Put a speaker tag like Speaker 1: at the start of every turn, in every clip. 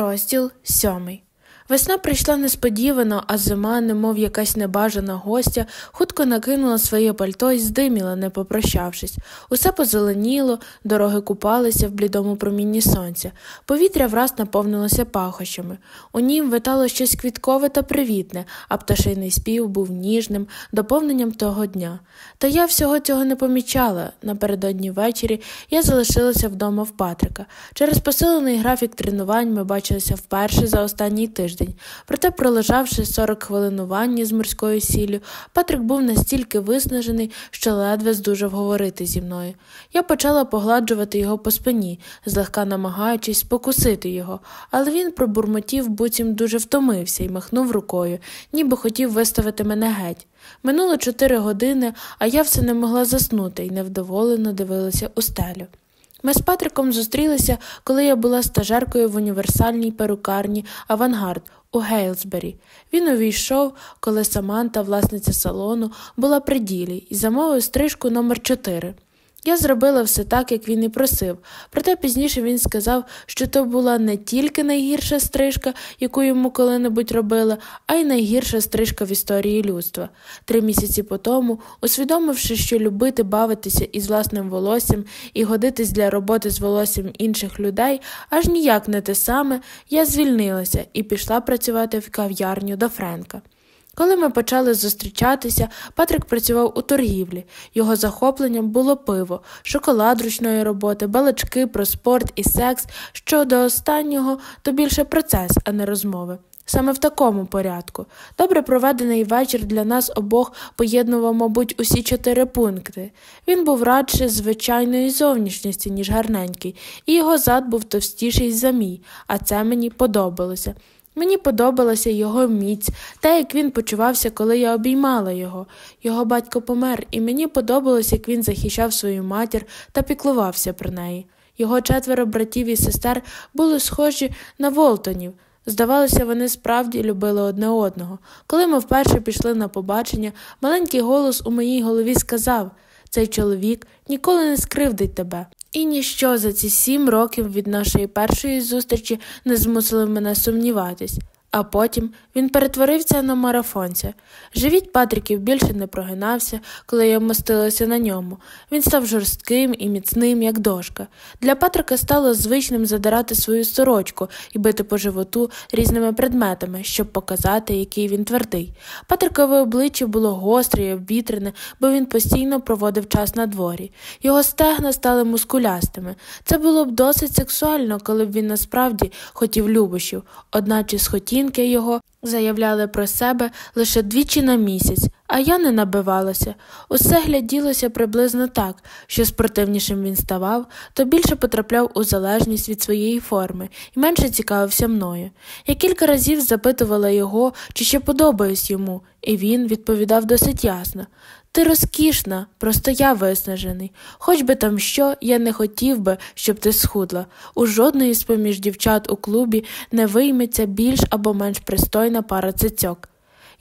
Speaker 1: Розділ сьомий. Весна прийшла несподівано, а зима, немов якась небажана гостя, хутко накинула своє пальто і здиміла, не попрощавшись. Усе позеленіло, дороги купалися в блідому промінні сонця. Повітря враз наповнилося пахощами. У нім витало щось квіткове та привітне, а пташиний спів був ніжним, доповненням того дня. Та я всього цього не помічала. Напередодні ввечері я залишилася вдома в Патрика. Через посилений графік тренувань ми бачилися вперше за останній тиждень тиждень. Проте, пролежавши 40 хвилин у ванні з морською сіллю, Патрик був настільки виснажений, що ледве здужав говорити зі мною. Я почала погладжувати його по спині, злегка намагаючись покусити його, але він пробурмотів, буцім дуже втомився і махнув рукою, ніби хотів виставити мене геть. Минуло чотири години, а я все не могла заснути і невдоволено дивилася у стелю. Ми з Патриком зустрілися, коли я була стажеркою в універсальній перукарні Авангард у Гейлсбері. Він увійшов, коли Саманта, власниця салону, була при ділі і замовив стрижку номер 4 я зробила все так, як він і просив, проте пізніше він сказав, що то була не тільки найгірша стрижка, яку йому коли-небудь робила, а й найгірша стрижка в історії людства. Три місяці по тому, усвідомивши, що любити бавитися із власним волоссям і годитись для роботи з волоссям інших людей, аж ніяк не те саме, я звільнилася і пішла працювати в кав'ярню до Френка. Коли ми почали зустрічатися, Патрик працював у торгівлі. Його захопленням було пиво, шоколад ручної роботи, балачки про спорт і секс. Щодо останнього, то більше процес, а не розмови. Саме в такому порядку. Добре проведений вечір для нас обох поєднував, мабуть, усі чотири пункти. Він був радше звичайної зовнішності, ніж гарненький, і його зад був товстіший за мій, а це мені подобалося. Мені подобалася його міць, те, як він почувався, коли я обіймала його. Його батько помер, і мені подобалось, як він захищав свою матір та піклувався про неї. Його четверо братів і сестер були схожі на Волтонів. Здавалося, вони справді любили одне одного. Коли ми вперше пішли на побачення, маленький голос у моїй голові сказав цей чоловік ніколи не скривдить тебе. І ніщо за ці сім років від нашої першої зустрічі не змусило мене сумніватись. А потім він перетворився на марафонця. Живіт Патриків більше не прогинався, коли я мостилася на ньому. Він став жорстким і міцним, як дошка. Для Патрика стало звичним задирати свою сорочку і бити по животу різними предметами, щоб показати, який він твердий. Патрикове обличчя було гостре і обвітрене, бо він постійно проводив час на дворі. Його стегна стали мускулястими. Це було б досить сексуально, коли б він насправді хотів любощів, одначе схотів оцінки його заявляли про себе лише двічі на місяць, а я не набивалася. Усе гляділося приблизно так, що спортивнішим він ставав, то більше потрапляв у залежність від своєї форми і менше цікавився мною. Я кілька разів запитувала його, чи ще подобаюсь йому, і він відповідав досить ясно. Ти розкішна, просто я виснажений. Хоч би там що, я не хотів би, щоб ти схудла. У жодної з поміж дівчат у клубі не вийметься більш або менш пристойна пара цицьок.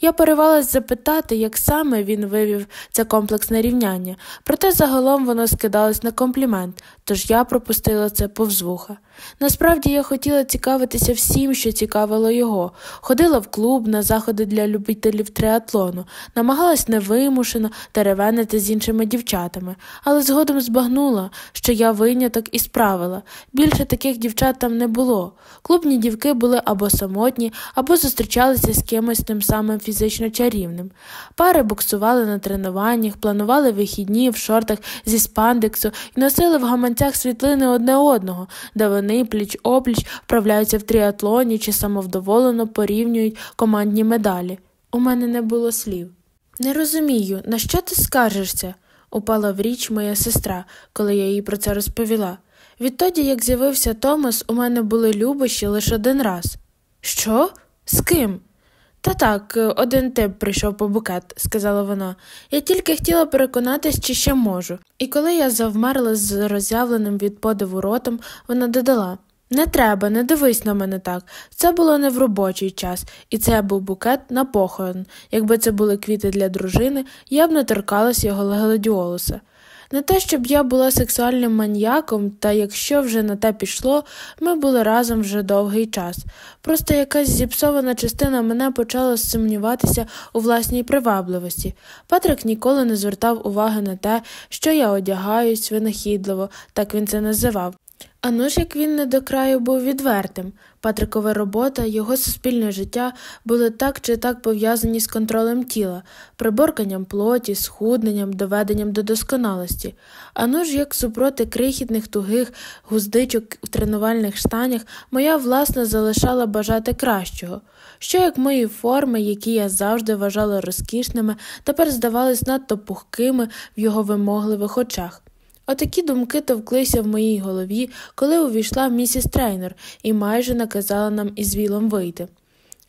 Speaker 1: Я поривалась запитати, як саме він вивів це комплексне рівняння, проте загалом воно скидалось на комплімент, тож я пропустила це повз вуха. Насправді я хотіла цікавитися всім, що цікавило його, ходила в клуб на заходи для любителів триатлону, намагалась невимушено теревенити з іншими дівчатами, але згодом збагнула, що я виняток і справила. Більше таких дівчат там не було. Клубні дівки були або самотні, або зустрічалися з кимось тим самим фізично чарівним. Пари боксували на тренуваннях, планували вихідні в шортах зі спандексу і носили в гаманцях світлини одне одного, де вони пліч опліч вправляються в тріатлоні чи самовдоволено порівнюють командні медалі. У мене не було слів. Не розумію, на що ти скаржишся? упала в річ моя сестра, коли я їй про це розповіла. Відтоді, як з'явився Томас, у мене були любощі лише один раз. Що? З ким? Та так, один тип прийшов по букет, сказала вона. Я тільки хотіла переконатись, чи ще можу. І коли я завмерла з роззявленим від подиву ротом, вона додала Не треба, не дивись на мене так. Це було не в робочий час, і це був букет на похорон. Якби це були квіти для дружини, я б не торкалась його гладіолуса. Не те, щоб я була сексуальним маньяком, та якщо вже на те пішло, ми були разом вже довгий час. Просто якась зіпсована частина мене почала сумніватися у власній привабливості. Патрик ніколи не звертав уваги на те, що я одягаюсь винахідливо, так він це називав. А ну ж як він не до краю був відвертим. Патрикова робота, його суспільне життя були так чи так пов'язані з контролем тіла, приборканням плоті, схудненням, доведенням до досконалості. А ну ж як супроти крихітних тугих гуздичок в тренувальних штанях, моя власна залишала бажати кращого. Що як мої форми, які я завжди вважала розкішними, тепер здавались надто пухкими в його вимогливих очах. Отакі думки товклися в моїй голові, коли увійшла місіс трейнер і майже наказала нам із вілом вийти.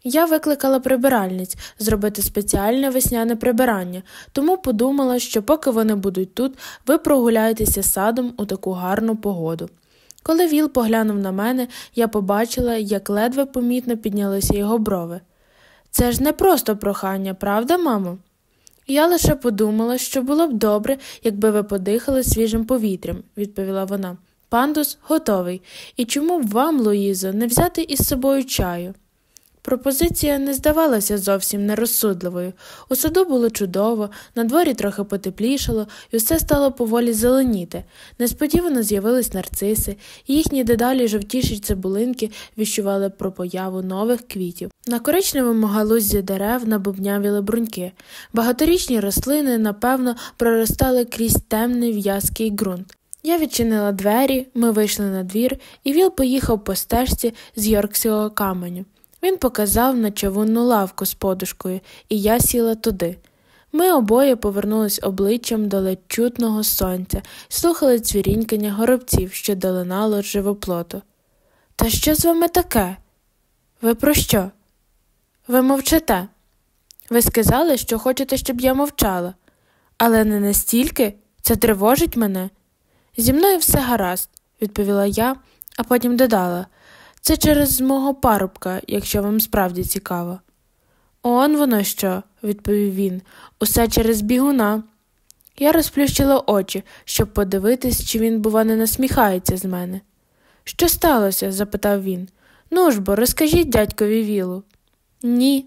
Speaker 1: Я викликала прибиральниць зробити спеціальне весняне прибирання, тому подумала, що поки вони будуть тут, ви прогуляєтеся садом у таку гарну погоду. Коли Віл поглянув на мене, я побачила, як ледве помітно піднялися його брови. Це ж не просто прохання, правда, мамо? Я лише подумала, що було б добре, якби ви подихали свіжим повітрям, відповіла вона. Пандус готовий. І чому б вам, Луїзо, не взяти із собою чаю? Пропозиція не здавалася зовсім нерозсудливою. У саду було чудово, на дворі трохи потеплішало, і все стало поволі зеленіти. Несподівано з'явились нарциси, і їхні дедалі жовтіші цибулинки віщували про появу нових квітів. На коричневому галузі дерев набубнявіли бруньки. Багаторічні рослини, напевно, проростали крізь темний в'язкий ґрунт. Я відчинила двері, ми вийшли на двір, і Віл поїхав по стежці з Йоркського каменю. Він показав на човунну лавку з подушкою, і я сіла туди. Ми обоє повернулись обличчям до ледь чутного сонця слухали цвірінькання горобців, що долинало живоплоту. Та що з вами таке? Ви про що? Ви мовчите. Ви сказали, що хочете, щоб я мовчала, але не настільки це тривожить мене. Зі мною все гаразд, відповіла я, а потім додала. Це через мого парубка, якщо вам справді цікаво. Он воно що, відповів він, усе через бігуна. Я розплющила очі, щоб подивитись, чи він, бува, не насміхається з мене. Що сталося? запитав він. Ну ж бо, розкажіть дядькові Вілу. Ні.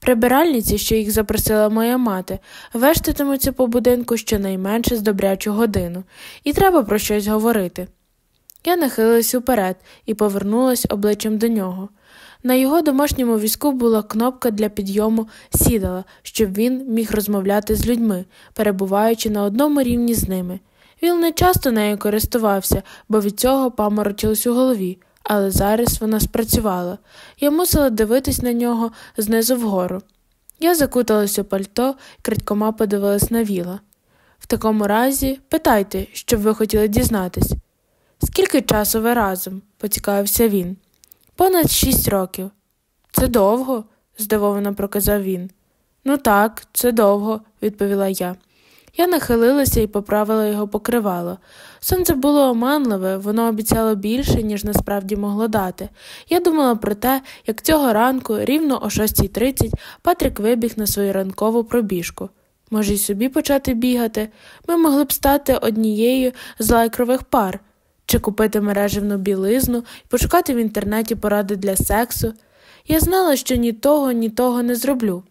Speaker 1: Прибиральниці, що їх запросила моя мати, вештатимуться по будинку щонайменше з добрячу годину, і треба про щось говорити. Я нахилилась уперед і повернулась обличчям до нього. На його домашньому візку була кнопка для підйому сідала, щоб він міг розмовляти з людьми, перебуваючи на одному рівні з ними. Він не часто нею користувався, бо від цього паморочилось у голові, але зараз вона спрацювала. Я мусила дивитись на нього знизу вгору. Я закуталась у пальто крадькома подивилась на віла. В такому разі, питайте, що б ви хотіли дізнатись. Скільки часу ви разом? поцікавився він. Понад шість років. Це довго? здивовано проказав він. Ну так, це довго, відповіла я. Я нахилилася і поправила його покривало. Сонце було оманливе, воно обіцяло більше, ніж насправді могло дати. Я думала про те, як цього ранку, рівно о 6.30, Патрик вибіг на свою ранкову пробіжку. Може, й собі почати бігати. Ми могли б стати однією з лайкрових пар чи купити мережевну білизну пошукати в інтернеті поради для сексу. Я знала, що ні того, ні того не зроблю.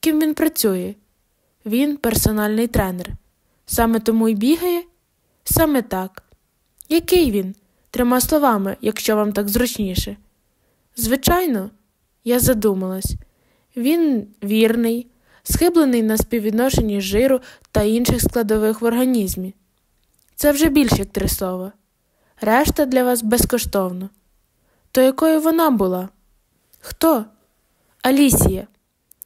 Speaker 1: Ким він працює? Він персональний тренер. Саме тому й бігає? Саме так. Який він? Трьома словами, якщо вам так зручніше. Звичайно, я задумалась. Він вірний, схиблений на співвідношенні жиру та інших складових в організмі. Це вже більше як три слова решта для вас безкоштовно. То якою вона була? Хто? Алісія.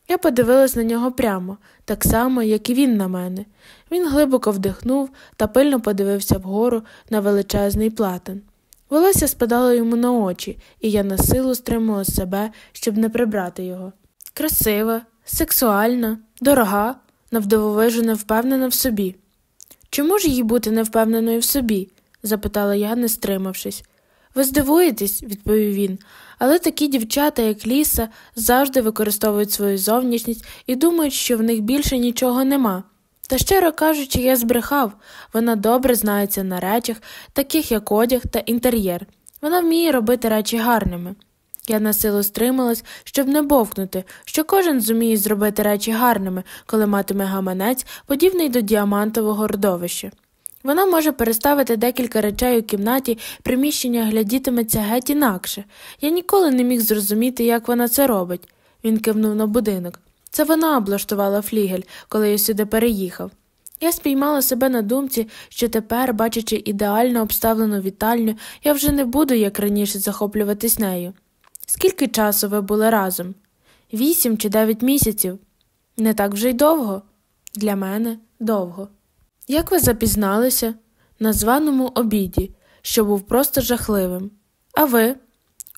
Speaker 1: Я подивилась на нього прямо, так само, як і він на мене. Він глибоко вдихнув та пильно подивився вгору на величезний платен. Волосся спадало йому на очі, і я на силу стримувала себе, щоб не прибрати його. Красива, сексуальна, дорога, навдивовижу не впевнена в собі. Чому ж їй бути невпевненою в собі? Запитала я, не стримавшись. Ви здивуєтесь, відповів він, але такі дівчата, як Ліса, завжди використовують свою зовнішність і думають, що в них більше нічого нема. Та щиро кажучи, я збрехав. Вона добре знається на речах, таких як одяг та інтер'єр. Вона вміє робити речі гарними. Я на силу стрималась, щоб не бовкнути, що кожен зуміє зробити речі гарними, коли матиме гаманець, подібний до діамантового родовища. Вона може переставити декілька речей у кімнаті, приміщення глядітиметься геть інакше. Я ніколи не міг зрозуміти, як вона це робить. Він кивнув на будинок. Це вона облаштувала флігель, коли я сюди переїхав. Я спіймала себе на думці, що тепер, бачачи ідеально обставлену вітальню, я вже не буду, як раніше, захоплюватись нею. Скільки часу ви були разом? Вісім чи дев'ять місяців? Не так вже й довго? Для мене довго. Як ви запізналися? На званому обіді, що був просто жахливим. А ви?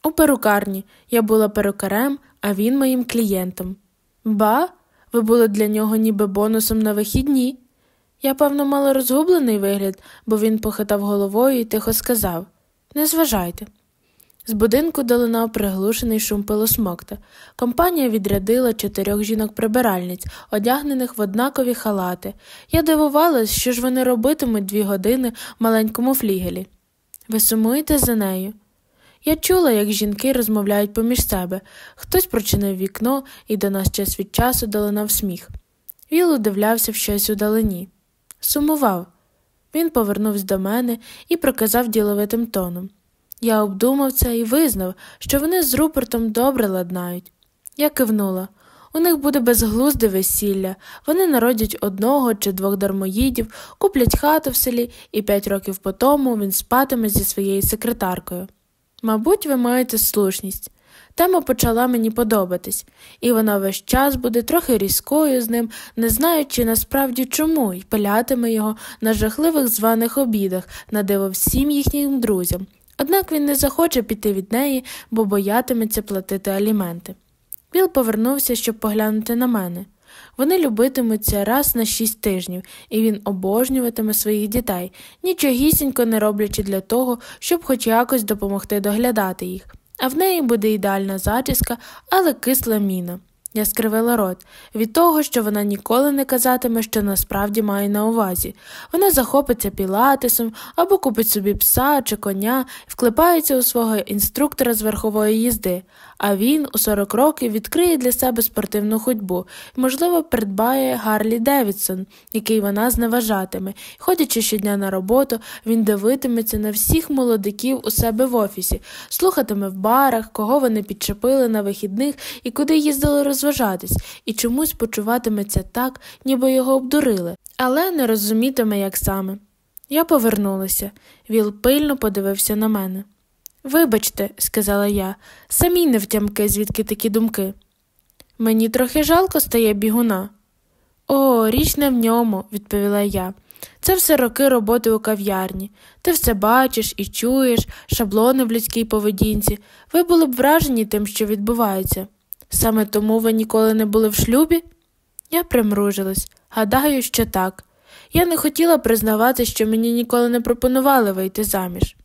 Speaker 1: У перукарні. Я була перукарем, а він моїм клієнтом. Ба, ви були для нього ніби бонусом на вихідні. Я, певно, мала розгублений вигляд, бо він похитав головою і тихо сказав Не зважайте. З будинку долинав приглушений шум пилосмокта. Компанія відрядила чотирьох жінок-прибиральниць, одягнених в однакові халати. Я дивувалась, що ж вони робитимуть дві години в маленькому флігелі. Ви сумуєте за нею? Я чула, як жінки розмовляють поміж себе. Хтось прочинив вікно і до нас час від часу долинав сміх. Віл удивлявся в щось удалині. Сумував. Він повернувся до мене і проказав діловитим тоном. Я обдумав це і визнав, що вони з Рупертом добре ладнають. Я кивнула. У них буде безглузде весілля, вони народять одного чи двох дармоїдів, куплять хату в селі, і п'ять років по тому він спатиме зі своєю секретаркою. Мабуть, ви маєте слушність. Тема почала мені подобатись, і вона весь час буде трохи різкою з ним, не знаючи насправді чому, й пилятиме його на жахливих званих обідах, на всім їхнім друзям. Однак він не захоче піти від неї, бо боятиметься платити аліменти. Біл повернувся, щоб поглянути на мене. Вони любитимуться раз на шість тижнів, і він обожнюватиме своїх дітей, нічогісінько не роблячи для того, щоб хоч якось допомогти доглядати їх. А в неї буде ідеальна зачіска, але кисла міна. Я скривила рот. Від того, що вона ніколи не казатиме, що насправді має на увазі. Вона захопиться пілатесом або купить собі пса чи коня, вклепається у свого інструктора з верхової їзди, а він у 40 років відкриє для себе спортивну ходьбу. І, можливо, придбає Гарлі Девідсон, який вона зневажатиме. Ходячи щодня на роботу, він дивитиметься на всіх молодиків у себе в офісі, слухатиме в барах, кого вони підчепили на вихідних і куди їздили розважатись, і чомусь почуватиметься так, ніби його обдурили, але не розумітиме, як саме. Я повернулася. Віл пильно подивився на мене. Вибачте, сказала я, самі не втямки, звідки такі думки. Мені трохи жалко стає бігуна. О, річ не в ньому, відповіла я. Це все роки роботи у кав'ярні. Ти все бачиш і чуєш, шаблони в людській поведінці. Ви були б вражені тим, що відбувається. Саме тому ви ніколи не були в шлюбі? Я примружилась. Гадаю, що так. Я не хотіла признавати, що мені ніколи не пропонували вийти заміж.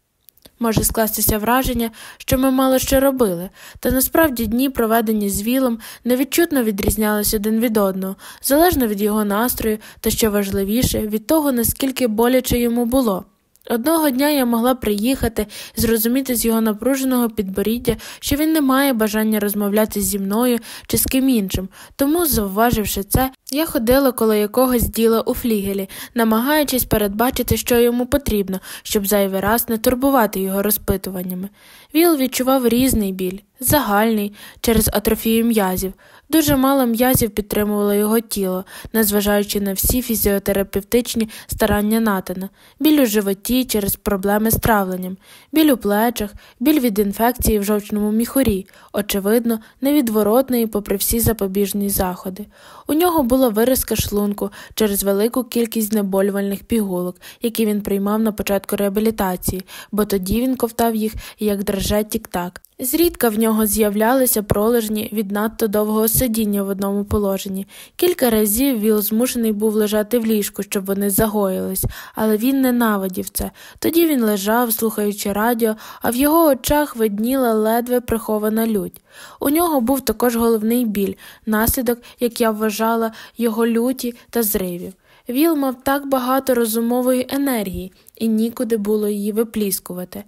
Speaker 1: Може скластися враження, що ми мало що робили, та насправді дні, проведені з Вілом, невідчутно відрізнялися один від одного, залежно від його настрою та, що важливіше, від того, наскільки боляче йому було. Одного дня я могла приїхати зрозуміти з його напруженого підборіддя, що він не має бажання розмовляти зі мною чи з ким іншим, тому, завваживши це, я ходила коло якогось діла у флігелі, намагаючись передбачити, що йому потрібно, щоб зайвий раз не турбувати його розпитуваннями. Віл відчував різний біль, загальний, через атрофію м'язів. Дуже мало м'язів підтримувало його тіло, незважаючи на всі фізіотерапевтичні старання Натана, біль у животі через проблеми з травленням, біль у плечах, біль від інфекції в жовчному міхурі, очевидно, невідворотної, попри всі запобіжні заходи. У нього була виразка шлунку через велику кількість знеболювальних пігулок, які він приймав на початку реабілітації, бо тоді він ковтав їх як драже тік-так. Зрідка в нього з'являлися пролежні від надто довгого сидіння в одному положенні. Кілька разів Віл змушений був лежати в ліжку, щоб вони загоїлись, але він ненавидів це. Тоді він лежав, слухаючи радіо, а в його очах видніла ледве прихована лють. У нього був також головний біль, наслідок, як я вважала, його люті та зривів. Віл мав так багато розумової енергії, і нікуди було її випліскувати.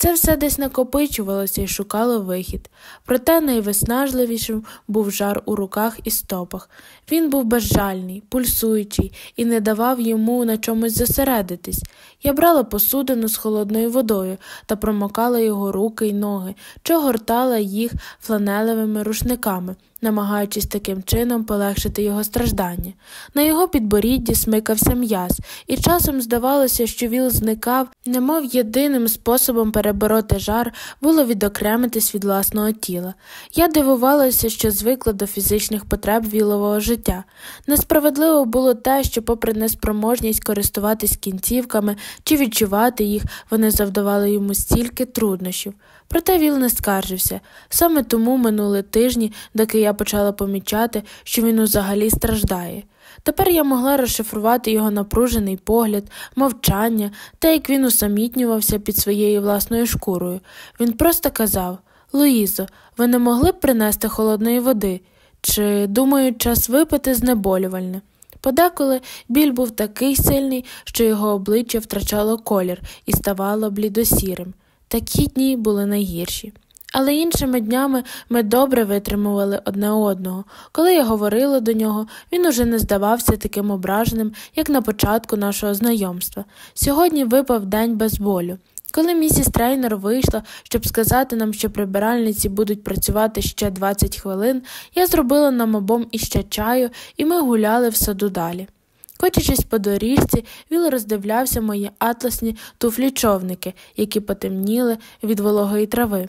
Speaker 1: Це все десь накопичувалося і шукало вихід, проте найвиснажливішим був жар у руках і стопах. Він був безжальний, пульсуючий і не давав йому на чомусь зосередитись. Я брала посудину з холодною водою та промокала його руки й ноги, чи гортала їх фланелевими рушниками намагаючись таким чином полегшити його страждання. На його підборідді смикався м'яз, і часом здавалося, що віл зникав, немов єдиним способом перебороти жар було відокремитись від власного тіла. Я дивувалася, що звикла до фізичних потреб вілового життя. Несправедливо було те, що, попри неспроможність користуватись кінцівками чи відчувати їх, вони завдавали йому стільки труднощів. Проте Віл не скаржився. Саме тому минули тижні, доки я почала помічати, що він взагалі страждає. Тепер я могла розшифрувати його напружений погляд, мовчання та як він усамітнювався під своєю власною шкурою. Він просто казав Луїзо, ви не могли б принести холодної води? Чи, думаю, час випити знеболювальне? Подеколи біль був такий сильний, що його обличчя втрачало колір і ставало блідосірим. Такі дні були найгірші. Але іншими днями ми добре витримували одне одного. Коли я говорила до нього, він уже не здавався таким ображеним, як на початку нашого знайомства. Сьогодні випав день без болю. Коли місіс трейнер вийшла, щоб сказати нам, що прибиральниці будуть працювати ще 20 хвилин, я зробила нам обом іще чаю, і ми гуляли в саду далі. Кочачись по доріжці, Віл роздивлявся мої атласні туфлі човники, які потемніли від вологої трави.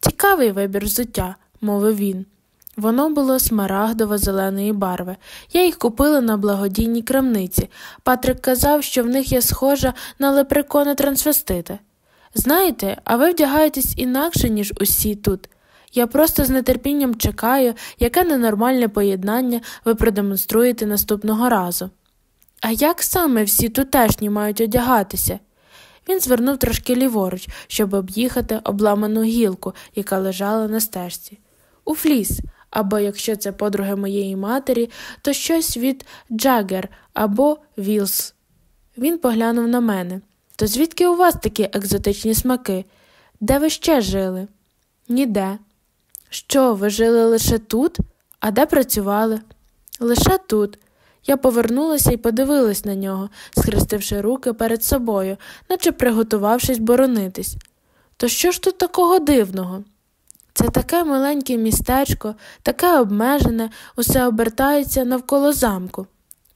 Speaker 1: Цікавий вибір взуття, мовив він. Воно було смарагдово зеленої барви. Я їх купила на благодійній крамниці. Патрик казав, що в них є схожа на лепрекона трансвестита. Знаєте, а ви вдягаєтесь інакше, ніж усі тут. Я просто з нетерпінням чекаю, яке ненормальне поєднання ви продемонструєте наступного разу. А як саме всі тутешні мають одягатися? Він звернув трошки ліворуч, щоб об'їхати обламану гілку, яка лежала на стежці. У фліс, або якщо це подруги моєї матері, то щось від Джаггер або Вілс. Він поглянув на мене. То звідки у вас такі екзотичні смаки? Де ви ще жили? Ніде. Що, ви жили лише тут? А де працювали? Лише тут. Я повернулася і подивилась на нього, схрестивши руки перед собою, наче приготувавшись боронитись. То що ж тут такого дивного? Це таке маленьке містечко, таке обмежене, усе обертається навколо замку.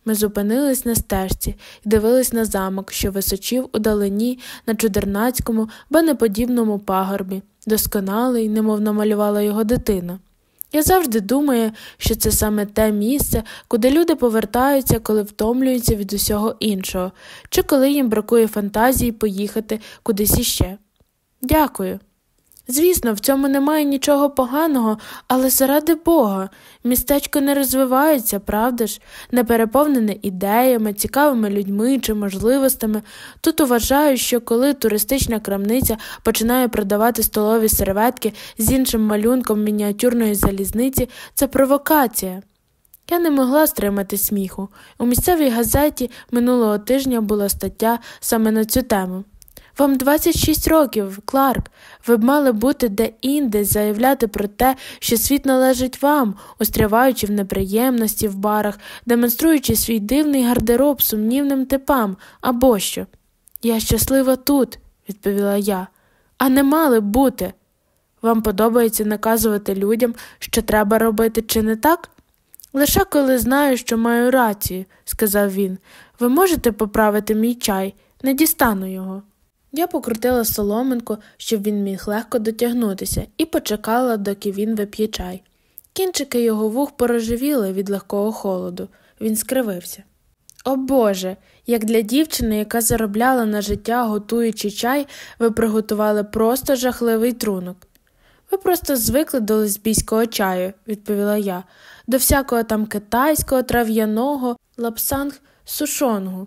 Speaker 1: Ми зупинились на стежці і дивились на замок, що височив у далині на чудернацькому, банеподібному пагорбі, досконалий, немов намалювала його дитина. Я завжди думаю, що це саме те місце, куди люди повертаються, коли втомлюються від усього іншого, чи коли їм бракує фантазії поїхати кудись іще. Дякую. Звісно, в цьому немає нічого поганого, але заради Бога, містечко не розвивається, правда ж, не переповнене ідеями, цікавими людьми чи можливостями. Тут вважаю, що коли туристична крамниця починає продавати столові серветки з іншим малюнком мініатюрної залізниці, це провокація. Я не могла стримати сміху. У місцевій газеті минулого тижня була стаття саме на цю тему. Вам 26 років, Кларк. Ви б мали бути де-інде, заявляти про те, що світ належить вам, устряваючи в неприємності в барах, демонструючи свій дивний гардероб сумнівним типам або що. Я щаслива тут, відповіла я, а не мали б бути. Вам подобається наказувати людям, що треба робити, чи не так? Лише коли знаю, що маю рацію, сказав він. Ви можете поправити мій чай, не дістану його. Я покрутила соломинку, щоб він міг легко дотягнутися, і почекала, доки він вип'є чай. Кінчики його вух порожевіли від легкого холоду. Він скривився. О Боже, як для дівчини, яка заробляла на життя, готуючи чай, ви приготували просто жахливий трунок. Ви просто звикли до лесбійського чаю, відповіла я, до всякого там китайського, трав'яного, лапсанг сушонгу.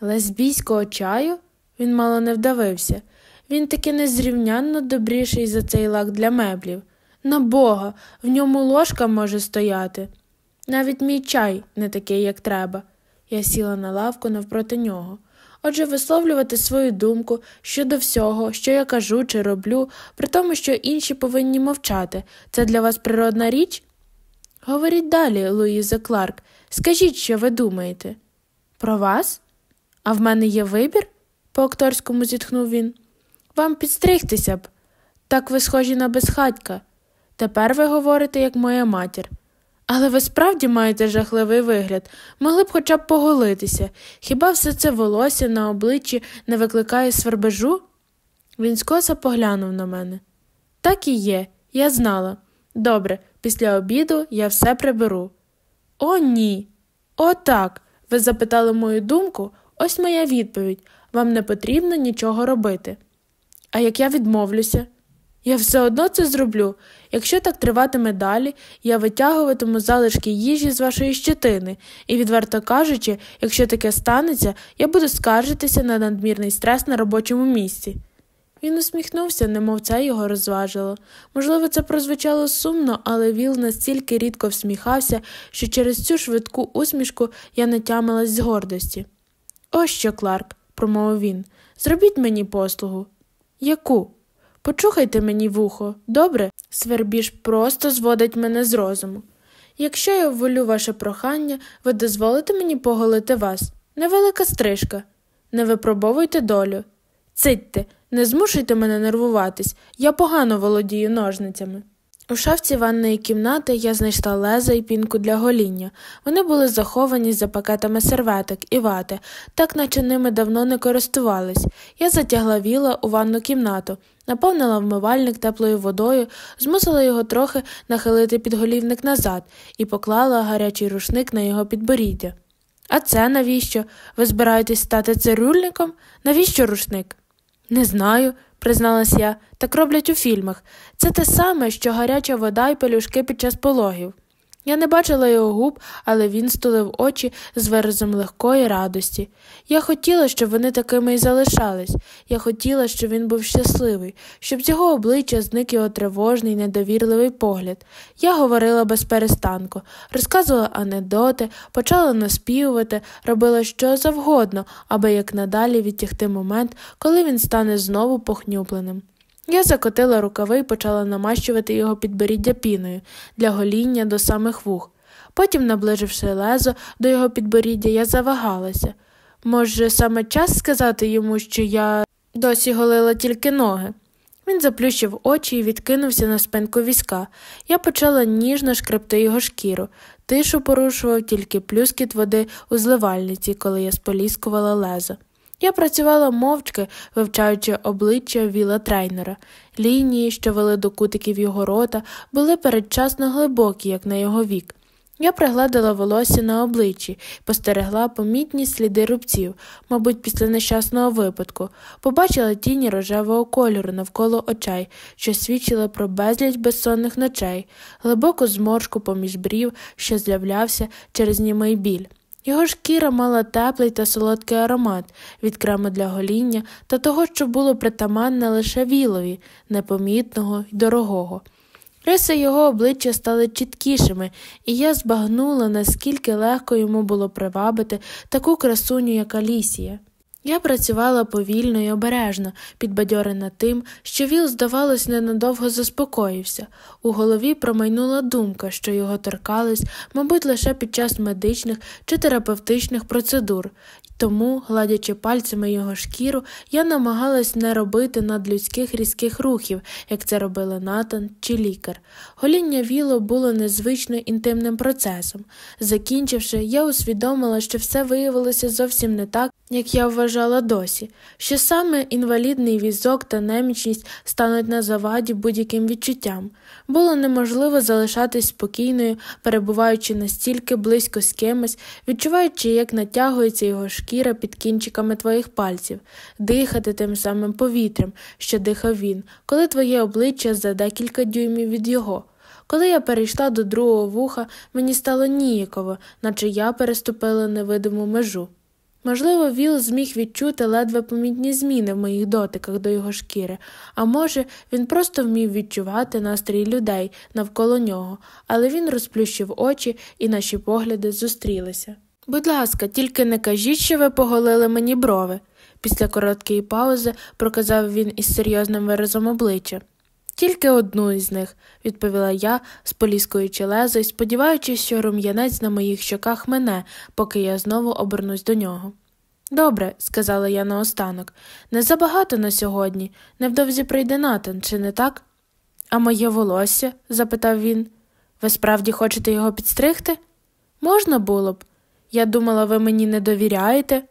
Speaker 1: Лесбійського чаю? Він мало не вдавився. Він таки незрівнянно добріший за цей лак для меблів. На бога, в ньому ложка може стояти. Навіть мій чай не такий, як треба. Я сіла на лавку навпроти нього. Отже, висловлювати свою думку щодо всього, що я кажу чи роблю, при тому, що інші повинні мовчати, це для вас природна річ? Говоріть далі, Луїза Кларк, скажіть, що ви думаєте. Про вас? А в мене є вибір? По акторському зітхнув він. Вам підстригтися б. Так ви схожі на безхатька. Тепер ви говорите, як моя матір. Але ви справді маєте жахливий вигляд, могли б хоча б поголитися. Хіба все це волосся на обличчі не викликає свербежу? Він скоса поглянув на мене. Так і є, я знала. Добре, після обіду я все приберу. О, ні. О, так. Ви запитали мою думку, ось моя відповідь. Вам не потрібно нічого робити. А як я відмовлюся? Я все одно це зроблю. Якщо так триватиме далі, я витягуватиму залишки їжі з вашої щетини, і, відверто кажучи, якщо таке станеться, я буду скаржитися на надмірний стрес на робочому місці. Він усміхнувся, немов це його розважило. Можливо, це прозвучало сумно, але Віл настільки рідко всміхався, що через цю швидку усмішку я не тямилась з гордості. Ось що, Кларк, промовив він, зробіть мені послугу. Яку? Почухайте мені вухо, добре? Свербіж просто зводить мене з розуму. Якщо я вволю ваше прохання, ви дозволите мені поголити вас. Невелика стрижка. Не випробовуйте долю. Цитьте, не змушуйте мене нервуватись, я погано володію ножницями. У шафці ванної кімнати я знайшла леза і пінку для гоління. Вони були заховані за пакетами серветок і вати, так наче ними давно не користувались. Я затягла віла у ванну кімнату, наповнила вмивальник теплою водою, змусила його трохи нахилити підголівник назад і поклала гарячий рушник на його підборіддя. А це навіщо? Ви збираєтесь стати цирюльником? Навіщо рушник? Не знаю, призналась я, так роблять у фільмах. Це те саме, що гаряча вода і пелюшки під час пологів. Я не бачила його губ, але він стулив очі з виразом легкої радості. Я хотіла, щоб вони такими й залишались. Я хотіла, щоб він був щасливий, щоб з його обличчя зник його тривожний, недовірливий погляд. Я говорила без перестанку, розказувала анекдоти, почала наспівувати, робила що завгодно, аби як надалі відтягти момент, коли він стане знову похнюпленим. Я закотила рукави і почала намащувати його підборіддя піною для гоління до самих вух. Потім, наближивши лезо до його підборіддя, я завагалася. Може, саме час сказати йому, що я досі голила тільки ноги. Він заплющив очі і відкинувся на спинку візка. Я почала ніжно шкребти його шкіру. Тишу порушував тільки плюскіт води у зливальниці, коли я споліскувала лезо. Я працювала мовчки, вивчаючи обличчя віла трейнера. Лінії, що вели до кутиків його рота, були передчасно глибокі, як на його вік. Я пригладила волосся на обличчі, постерегла помітні сліди рубців, мабуть, після нещасного випадку, побачила тіні рожевого кольору навколо очей, що свідчили про безліч безсонних ночей, глибоку зморшку поміж брів, що з'являвся через німий біль. Його шкіра мала теплий та солодкий аромат від крему для гоління та того, що було притаманне лише вілові, непомітного й дорогого. Риси його обличчя стали чіткішими, і я збагнула, наскільки легко йому було привабити таку красуню, як Алісія. Я працювала повільно і обережно, підбадьорена тим, що Віл, здавалось, ненадовго заспокоївся. У голові промайнула думка, що його торкались, мабуть, лише під час медичних чи терапевтичних процедур, тому, гладячи пальцями його шкіру, я намагалась не робити надлюдських різких рухів, як це робили Натан чи лікар. Гоління віло було незвично інтимним процесом. Закінчивши, я усвідомила, що все виявилося зовсім не так, як я вважала досі, що саме інвалідний візок та немічність стануть на заваді будь-яким відчуттям. Було неможливо залишатись спокійною, перебуваючи настільки близько з кимось, відчуваючи, як натягується його шкіра під кінчиками твоїх пальців, дихати тим самим повітрям, що дихав він, коли твоє обличчя за декілька дюймів від його. Коли я перейшла до другого вуха, мені стало ніяково, наче я переступила невидиму межу. Можливо, Віл зміг відчути ледве помітні зміни в моїх дотиках до його шкіри, а може, він просто вмів відчувати настрій людей навколо нього, але він розплющив очі, і наші погляди зустрілися. Будь ласка, тільки не кажіть, що ви поголили мені брови. Після короткої паузи проказав він із серйозним виразом обличчя. Тільки одну із них, відповіла я, споліскуючи лезо і сподіваючись, що рум'янець на моїх щоках мене, поки я знову обернусь до нього. Добре, сказала я наостанок, не забагато на сьогодні. Невдовзі прийде Натан, чи не так? А моє волосся? запитав він. Ви справді хочете його підстригти? Можна було б. Я думала, ви мені не довіряєте.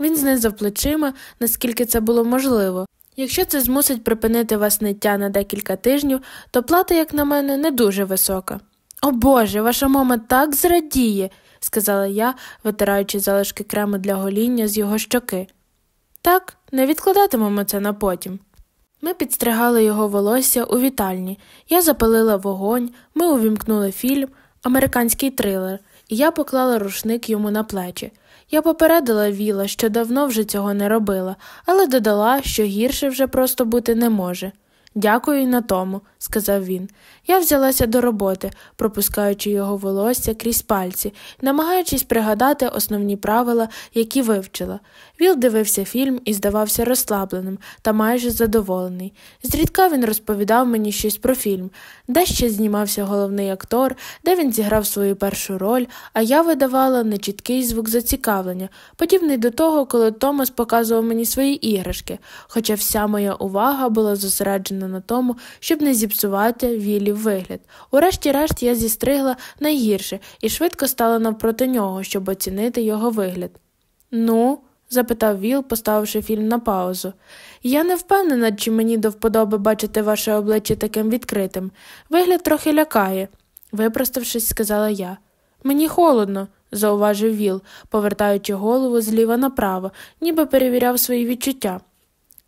Speaker 1: Він знизав плечима, наскільки це було можливо. Якщо це змусить припинити вас ниття на декілька тижнів, то плата, як на мене, не дуже висока. О Боже, ваша мама так зрадіє, сказала я, витираючи залишки крему для гоління з його щоки. Так, не відкладатимемо це на потім. Ми підстригали його волосся у вітальні, я запалила вогонь, ми увімкнули фільм, американський трилер, і я поклала рушник йому на плечі. Я попередила Віла, що давно вже цього не робила, але додала, що гірше вже просто бути не може. Дякую на тому, сказав він. Я взялася до роботи, пропускаючи його волосся крізь пальці, намагаючись пригадати основні правила, які вивчила. Віл дивився фільм і здавався розслабленим та майже задоволений. Зрідка він розповідав мені щось про фільм, де ще знімався головний актор, де він зіграв свою першу роль, а я видавала нечіткий звук зацікавлення, подібний до того, коли Томас показував мені свої іграшки, хоча вся моя увага була зосереджена на тому, щоб не зіпсувати Вілів вигляд. Урешті-решт я зістригла найгірше і швидко стала навпроти нього, щоб оцінити його вигляд. Ну, запитав Віл, поставивши фільм на паузу. Я не впевнена, чи мені до вподоби бачити ваше обличчя таким відкритим. Вигляд трохи лякає, випроставшись, сказала я. Мені холодно, зауважив Віл, повертаючи голову зліва направо, ніби перевіряв свої відчуття.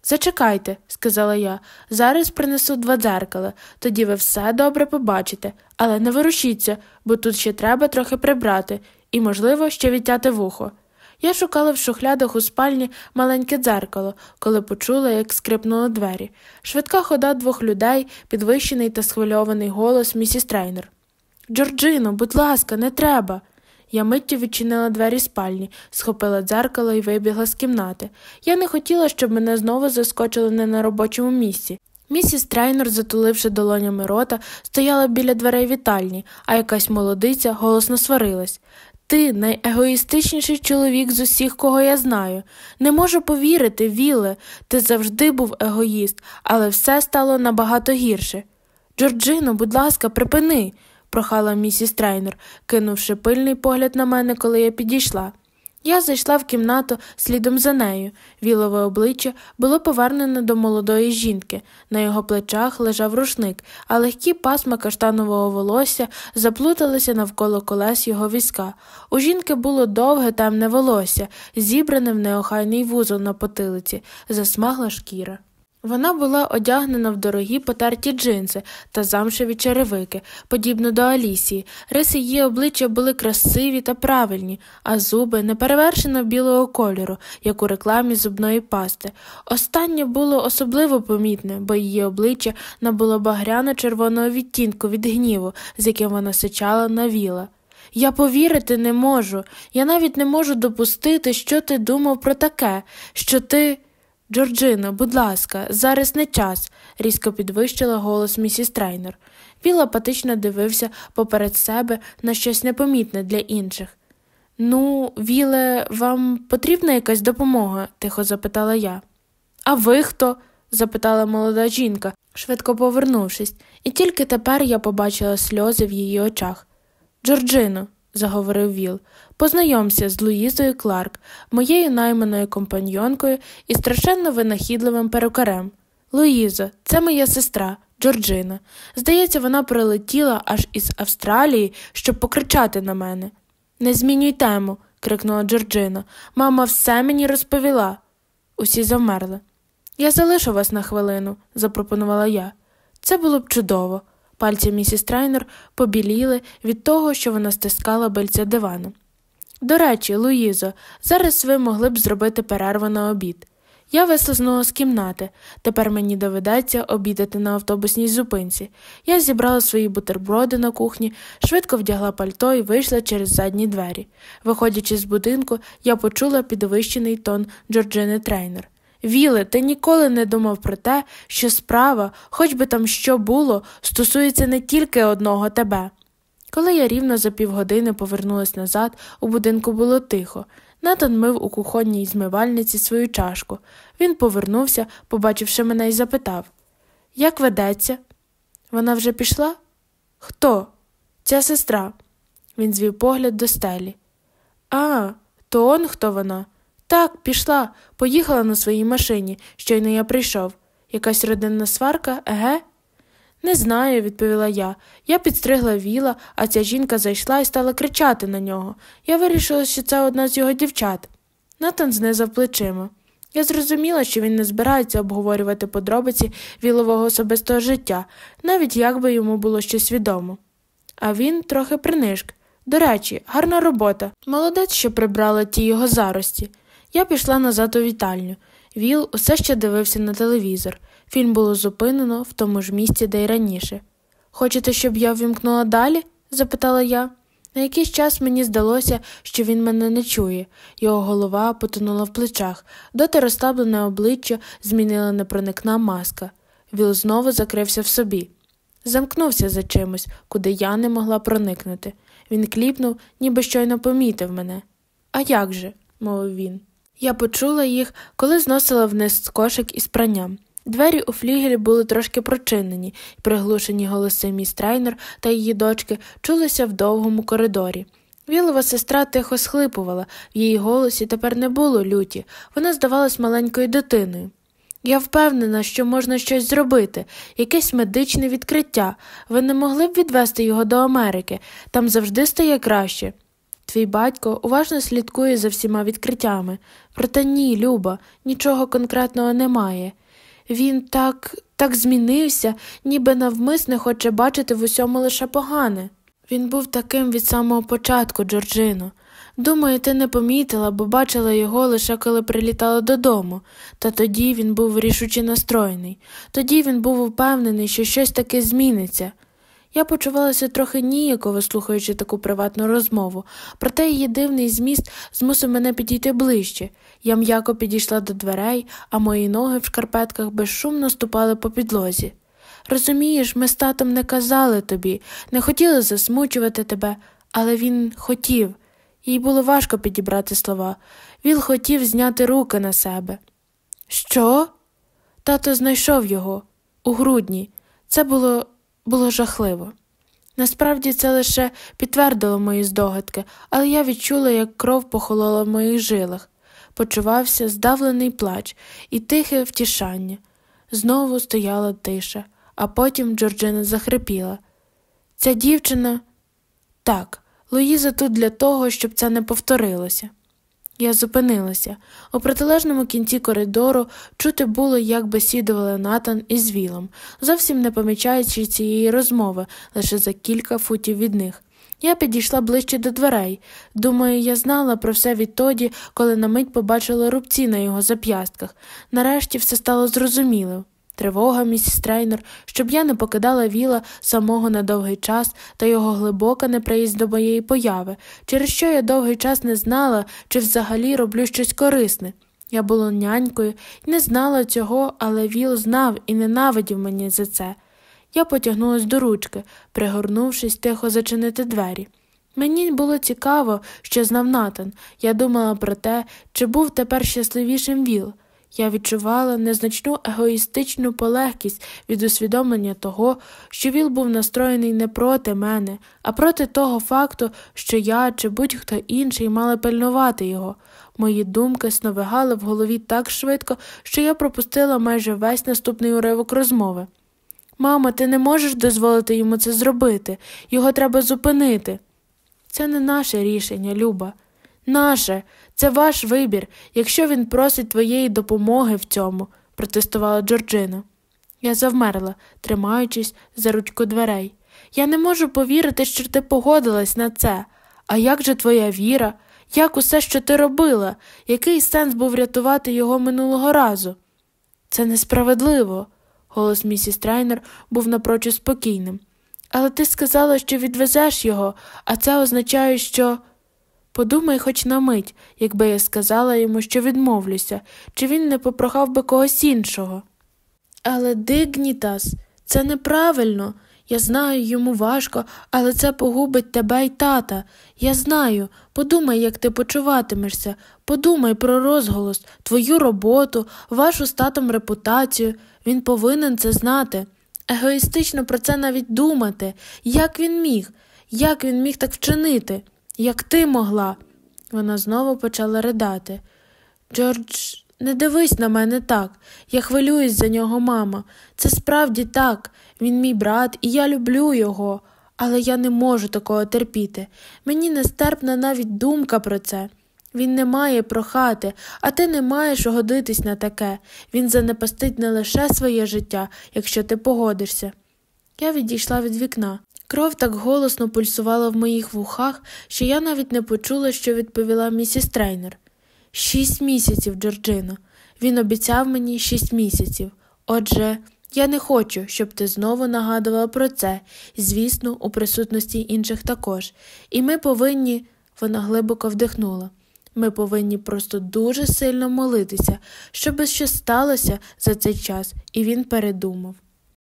Speaker 1: Зачекайте, сказала я, зараз принесу два дзеркала, тоді ви все добре побачите, але не ворушіться, бо тут ще треба трохи прибрати і, можливо, ще відтяти вухо. Я шукала в шухлядах у спальні маленьке дзеркало, коли почула, як скрипнули двері. Швидка хода двох людей, підвищений та схвильований голос місіс Трейнер. Джорджино, будь ласка, не треба. Я миттю відчинила двері спальні, схопила дзеркало і вибігла з кімнати. Я не хотіла, щоб мене знову заскочили не на робочому місці. Місіс Трейнер, затуливши долонями рота, стояла біля дверей вітальні, а якась молодиця голосно сварилась. Ти найегоїстичніший чоловік з усіх, кого я знаю. Не можу повірити, Віле, ти завжди був егоїст, але все стало набагато гірше. Джорджино, будь ласка, припини, прохала місіс Трейнер, кинувши пильний погляд на мене, коли я підійшла. Я зайшла в кімнату слідом за нею. Вілове обличчя було повернене до молодої жінки. На його плечах лежав рушник, а легкі пасма каштанового волосся заплуталися навколо колес його візка. У жінки було довге темне волосся, зібране в неохайний вузол на потилиці, засмагла шкіра. Вона була одягнена в дорогі потерті джинси та замшеві черевики, подібно до Алісії. Риси її обличчя були красиві та правильні, а зуби неперевершено білого кольору, як у рекламі зубної пасти. Останнє було особливо помітне, бо її обличчя набуло багряно червоного відтінку від гніву, з яким вона сичала на віла. Я повірити не можу. Я навіть не можу допустити, що ти думав про таке, що ти. Джорджино, будь ласка, зараз не час, різко підвищила голос місіс Трейнер. Він апатично дивився поперед себе на щось непомітне для інших. Ну, Віле, вам потрібна якась допомога? тихо запитала я. А ви хто? запитала молода жінка, швидко повернувшись, і тільки тепер я побачила сльози в її очах. Джорджино, заговорив Віл. Познайомся з Луїзою Кларк, моєю найманою компаньйонкою і страшенно винахідливим перукарем. Луїзо, це моя сестра, Джорджина. Здається, вона прилетіла аж із Австралії, щоб покричати на мене. Не змінюй тему, крикнула Джорджина. Мама все мені розповіла. Усі завмерли. Я залишу вас на хвилину, запропонувала я. Це було б чудово. Пальці місіс Трайнер побіліли від того, що вона стискала бельця дивану. До речі, Луїзо, зараз ви могли б зробити перерву на обід. Я вислизнула з кімнати. Тепер мені доведеться обідати на автобусній зупинці. Я зібрала свої бутерброди на кухні, швидко вдягла пальто і вийшла через задні двері. Виходячи з будинку, я почула підвищений тон Джорджини Трейнер. Віле, ти ніколи не думав про те, що справа, хоч би там що було, стосується не тільки одного тебе. Коли я рівно за півгодини повернулась назад, у будинку було тихо. Натан мив у кухонній змивальниці свою чашку. Він повернувся, побачивши мене, і запитав Як ведеться? Вона вже пішла? Хто? Ця сестра. Він звів погляд до стелі. А, то он хто вона? Так, пішла, поїхала на своїй машині, щойно я прийшов. Якась родинна сварка, еге? Не знаю, відповіла я. Я підстригла віла, а ця жінка зайшла і стала кричати на нього. Я вирішила, що це одна з його дівчат. Натан знизав плечима. Я зрозуміла, що він не збирається обговорювати подробиці вілового особистого життя, навіть як би йому було щось відомо. А він трохи принишк. До речі, гарна робота. Молодець, що прибрала ті його зарості. Я пішла назад у вітальню. Віл усе ще дивився на телевізор. Фільм було зупинено в тому ж місці, де й раніше. Хочете, щоб я ввімкнула далі? запитала я. На якийсь час мені здалося, що він мене не чує, його голова потонула в плечах, доти розслаблене обличчя змінила непроникна маска. Віл знову закрився в собі. Замкнувся за чимось, куди я не могла проникнути. Він кліпнув, ніби щойно помітив мене. А як же? мовив він. Я почула їх, коли зносила вниз кошик із пранням. Двері у флігелі були трошки прочинені, і приглушені голоси міс Трейнер та її дочки чулися в довгому коридорі. Вілова сестра тихо схлипувала, в її голосі тепер не було люті, вона здавалась маленькою дитиною. Я впевнена, що можна щось зробити, якесь медичне відкриття. Ви не могли б відвести його до Америки, там завжди стає краще. Твій батько уважно слідкує за всіма відкриттями, проте ні, Люба, нічого конкретного немає. Він так так змінився, ніби навмисне хоче бачити в усьому лише погане. Він був таким від самого початку, Джорджино. Думаю, ти не помітила, бо бачила його лише коли прилітала додому, та тоді він був рішуче настроєний, тоді він був упевнений, що щось таке зміниться. Я почувалася трохи ніяково, слухаючи таку приватну розмову, проте її дивний зміст змусив мене підійти ближче. Я м'яко підійшла до дверей, а мої ноги в шкарпетках безшумно ступали по підлозі. Розумієш, ми з татом не казали тобі, не хотіли засмучувати тебе, але він хотів. Їй було важко підібрати слова. Він хотів зняти руки на себе. Що? Тато знайшов його у грудні. Це було було жахливо. Насправді це лише підтвердило мої здогадки, але я відчула, як кров похолола в моїх жилах, почувався здавлений плач і тихе втішання. Знову стояла тиша, а потім Джорджина захрипіла. Ця дівчина так, Луїза тут для того, щоб це не повторилося. Я зупинилася. У протилежному кінці коридору чути було, як бесідували Натан із Вілом, зовсім не помічаючи цієї розмови лише за кілька футів від них. Я підійшла ближче до дверей. Думаю, я знала про все відтоді, коли на мить побачила рубці на його зап'ястках. Нарешті все стало зрозумілим тривога, місіс Трейнер, щоб я не покидала віла самого на довгий час та його глибока неприїзд до моєї появи, через що я довгий час не знала, чи взагалі роблю щось корисне. Я була нянькою і не знала цього, але Віл знав і ненавидів мені за це. Я потягнулася до ручки, пригорнувшись тихо зачинити двері. Мені було цікаво, що знав Натан. Я думала про те, чи був тепер щасливішим Віл. Я відчувала незначну егоїстичну полегкість від усвідомлення того, що Віл був настроєний не проти мене, а проти того факту, що я чи будь-хто інший мали пильнувати його. Мої думки сновигали в голові так швидко, що я пропустила майже весь наступний уривок розмови. Мама, ти не можеш дозволити йому це зробити, його треба зупинити. Це не наше рішення, Люба. Наше, це ваш вибір, якщо він просить твоєї допомоги в цьому, протестувала Джорджина. Я завмерла, тримаючись за ручку дверей. Я не можу повірити, що ти погодилась на це. А як же твоя віра? Як усе, що ти робила? Який сенс був рятувати його минулого разу? Це несправедливо. Голос місіс Трейнер був напрочуд спокійним. Але ти сказала, що відвезеш його, а це означає, що. Подумай хоч на мить, якби я сказала йому, що відмовлюся, чи він не попрохав би когось іншого. Але Дигнітас, це неправильно. Я знаю, йому важко, але це погубить тебе й тата. Я знаю. Подумай, як ти почуватимешся, подумай про розголос, твою роботу, вашу з татом репутацію. Він повинен це знати. Егоїстично про це навіть думати. Як він міг? Як він міг так вчинити? Як ти могла? Вона знову почала ридати. Джордж, не дивись на мене так. Я хвилююсь за нього, мама. Це справді так. Він мій брат, і я люблю його, але я не можу такого терпіти. Мені нестерпна навіть думка про це. Він не має прохати, а ти не маєш годитись на таке. Він занепастить не лише своє життя, якщо ти погодишся. Я відійшла від вікна. Кров так голосно пульсувала в моїх вухах, що я навіть не почула, що відповіла місіс Трейнер. Шість місяців, Джорджино. Він обіцяв мені шість місяців. Отже, я не хочу, щоб ти знову нагадувала про це, звісно, у присутності інших також. І ми повинні, вона глибоко вдихнула. Ми повинні просто дуже сильно молитися, щоби щось сталося за цей час, і він передумав.